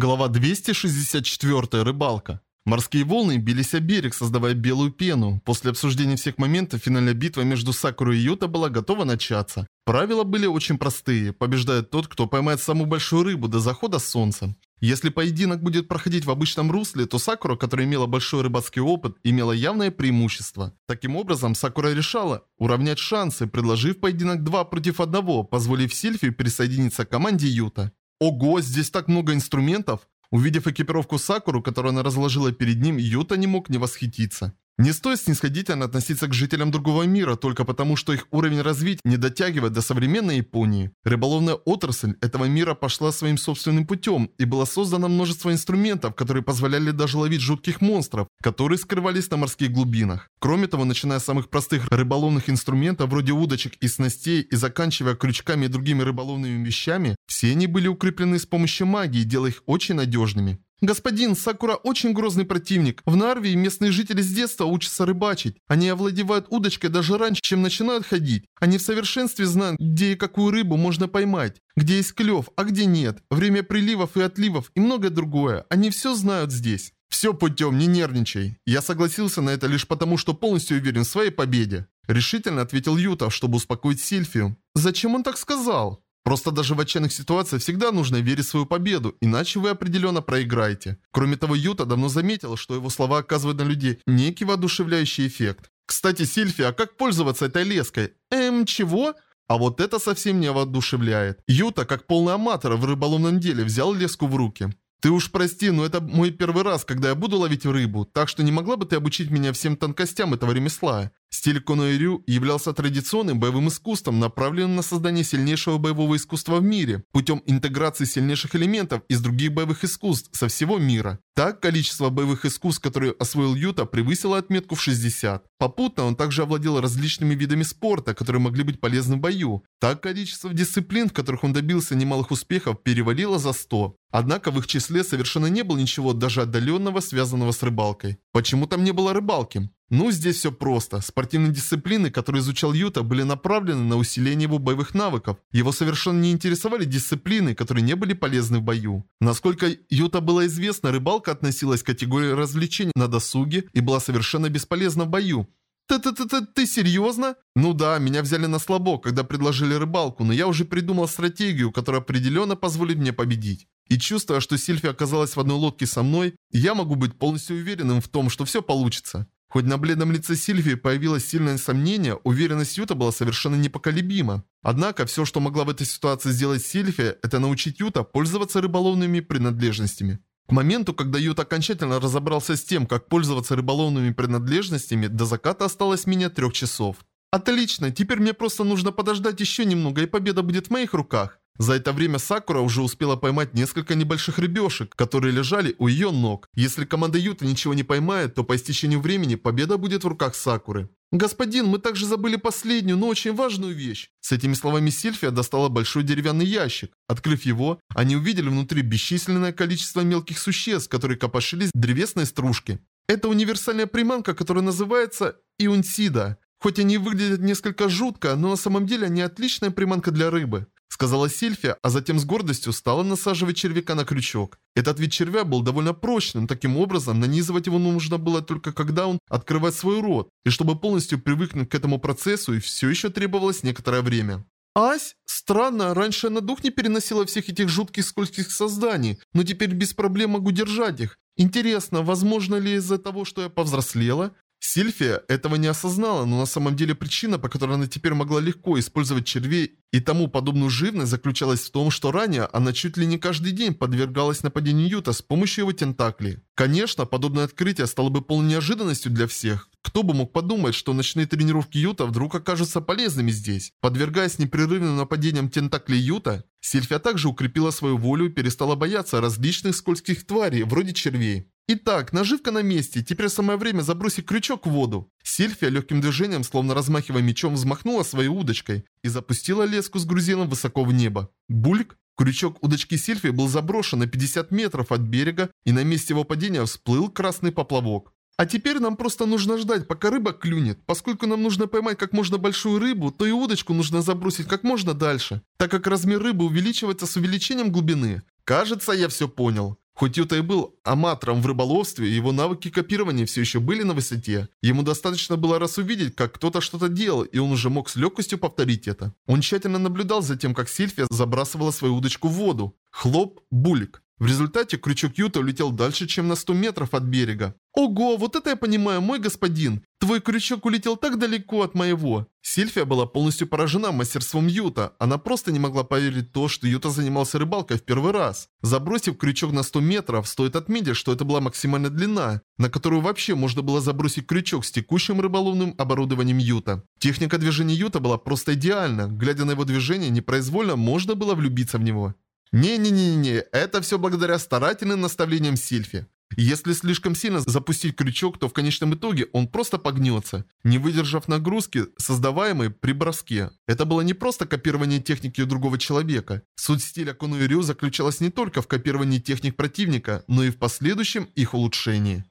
Глава 264. Рыбалка. Морские волны бились о берег, создавая белую пену. После обсуждения всех моментов финальная битва между Сакурой и Юта была готова начаться. Правила были очень простые. Побеждает тот, кто поймает самую большую рыбу до захода солнца. Если поединок будет проходить в обычном русле, то Сакура, которая имела большой рыбацкий опыт, имела явное преимущество. Таким образом, Сакура решала уравнять шансы, предложив поединок 2 против 1, позволив Сильфи присоединиться к команде Юта. Ого, здесь так много инструментов! Увидев экипировку Сакуру, которую она разложила перед ним, Юта не мог не восхититься. Не стоит снисходительно относиться к жителям другого мира только потому, что их уровень развития не дотягивает до современной Японии. Рыболовная отрасль этого мира пошла своим собственным путем, и было создано множество инструментов, которые позволяли даже ловить жутких монстров, которые скрывались на морских глубинах. Кроме того, начиная с самых простых рыболовных инструментов, вроде удочек и снастей, и заканчивая крючками и другими рыболовными вещами, все они были укреплены с помощью магии, делая их очень надежными. «Господин, Сакура очень грозный противник. В Нарвии местные жители с детства учатся рыбачить. Они овладевают удочкой даже раньше, чем начинают ходить. Они в совершенстве знают, где и какую рыбу можно поймать, где есть клев, а где нет, время приливов и отливов и многое другое. Они все знают здесь». «Все путем, не нервничай. Я согласился на это лишь потому, что полностью уверен в своей победе». Решительно ответил Юта, чтобы успокоить Сильфию. «Зачем он так сказал?» Просто даже в отчаянных ситуациях всегда нужно верить в свою победу, иначе вы определенно проиграете. Кроме того, Юта давно заметил, что его слова оказывают на людей некий воодушевляющий эффект. Кстати, Сильфи, а как пользоваться этой леской? Эм, чего? А вот это совсем не воодушевляет. Юта, как полный аматор в рыболовном деле, взял леску в руки. «Ты уж прости, но это мой первый раз, когда я буду ловить рыбу, так что не могла бы ты обучить меня всем тонкостям этого ремесла?» Стиль Коноэрю являлся традиционным боевым искусством, направленным на создание сильнейшего боевого искусства в мире, путем интеграции сильнейших элементов из других боевых искусств со всего мира. Так, количество боевых искусств, которые освоил Юта, превысило отметку в 60. Попутно он также овладел различными видами спорта, которые могли быть полезны в бою. Так, количество дисциплин, в которых он добился немалых успехов, перевалило за 100. Однако в их числе совершенно не было ничего даже отдаленного, связанного с рыбалкой. Почему там не было рыбалки? Ну, здесь все просто. Спортивные дисциплины, которые изучал Юта, были направлены на усиление его боевых навыков. Его совершенно не интересовали дисциплины, которые не были полезны в бою. Насколько Юта было известно, рыбалка относилась к категории развлечений на досуге и была совершенно бесполезна в бою. «Ты-ты-ты-ты ты серьезно?» «Ну да, меня взяли на слабо, когда предложили рыбалку, но я уже придумал стратегию, которая определенно позволит мне победить. И чувствуя, что Сильфи оказалась в одной лодке со мной, я могу быть полностью уверенным в том, что все получится. Хоть на бледном лице Сильвии появилось сильное сомнение, уверенность Юта была совершенно непоколебима. Однако, все, что могла в этой ситуации сделать Сильфия, это научить Юта пользоваться рыболовными принадлежностями. К моменту, когда Ют окончательно разобрался с тем, как пользоваться рыболовными принадлежностями, до заката осталось менее трех часов. Отлично, теперь мне просто нужно подождать еще немного, и победа будет в моих руках. За это время Сакура уже успела поймать несколько небольших рыбешек, которые лежали у ее ног. Если команда Юта ничего не поймает, то по истечению времени победа будет в руках Сакуры. «Господин, мы также забыли последнюю, но очень важную вещь». С этими словами Сильфия достала большой деревянный ящик. Открыв его, они увидели внутри бесчисленное количество мелких существ, которые копошились в древесной стружке. Это универсальная приманка, которая называется Иунсида. Хоть они выглядят несколько жутко, но на самом деле они отличная приманка для рыбы. Сказала Сильфия, а затем с гордостью стала насаживать червяка на крючок. Этот вид червя был довольно прочным, таким образом нанизывать его нужно было только когда он открывает свой рот. И чтобы полностью привыкнуть к этому процессу, и все еще требовалось некоторое время. Ась? Странно, раньше я на дух не переносила всех этих жутких скользких созданий, но теперь без проблем могу держать их. Интересно, возможно ли из-за того, что я повзрослела? Сильфия этого не осознала, но на самом деле причина, по которой она теперь могла легко использовать червей и тому подобную живность, заключалась в том, что ранее она чуть ли не каждый день подвергалась нападению Юта с помощью его тентаклей. Конечно, подобное открытие стало бы полной неожиданностью для всех. Кто бы мог подумать, что ночные тренировки Юта вдруг окажутся полезными здесь. Подвергаясь непрерывным нападениям тентаклей Юта, Сильфия также укрепила свою волю и перестала бояться различных скользких тварей, вроде червей. Итак, наживка на месте, теперь самое время забросить крючок в воду. Сильфия легким движением, словно размахивая мечом, взмахнула своей удочкой и запустила леску с грузином высоко в небо. Бульк! Крючок удочки Сильфии был заброшен на 50 метров от берега, и на месте его падения всплыл красный поплавок. А теперь нам просто нужно ждать, пока рыба клюнет. Поскольку нам нужно поймать как можно большую рыбу, то и удочку нужно забросить как можно дальше, так как размер рыбы увеличивается с увеличением глубины. Кажется, я все понял. Хоть Юта и был аматором в рыболовстве, его навыки копирования все еще были на высоте. Ему достаточно было раз увидеть, как кто-то что-то делал, и он уже мог с легкостью повторить это. Он тщательно наблюдал за тем, как Сильфия забрасывала свою удочку в воду. Хлоп, булик. В результате крючок Юта улетел дальше, чем на 100 метров от берега. «Ого, вот это я понимаю, мой господин! Твой крючок улетел так далеко от моего!» Сильфия была полностью поражена мастерством Юта. Она просто не могла поверить в то, что Юта занимался рыбалкой в первый раз. Забросив крючок на 100 метров, стоит отметить, что это была максимальная длина, на которую вообще можно было забросить крючок с текущим рыболовным оборудованием Юта. Техника движения Юта была просто идеальна. Глядя на его движение, непроизвольно можно было влюбиться в него. Не-не-не-не, это все благодаря старательным наставлениям Сильфи. Если слишком сильно запустить крючок, то в конечном итоге он просто погнется, не выдержав нагрузки, создаваемой при броске. Это было не просто копирование техники другого человека. Суть стиля Кону Рю заключалась не только в копировании техник противника, но и в последующем их улучшении.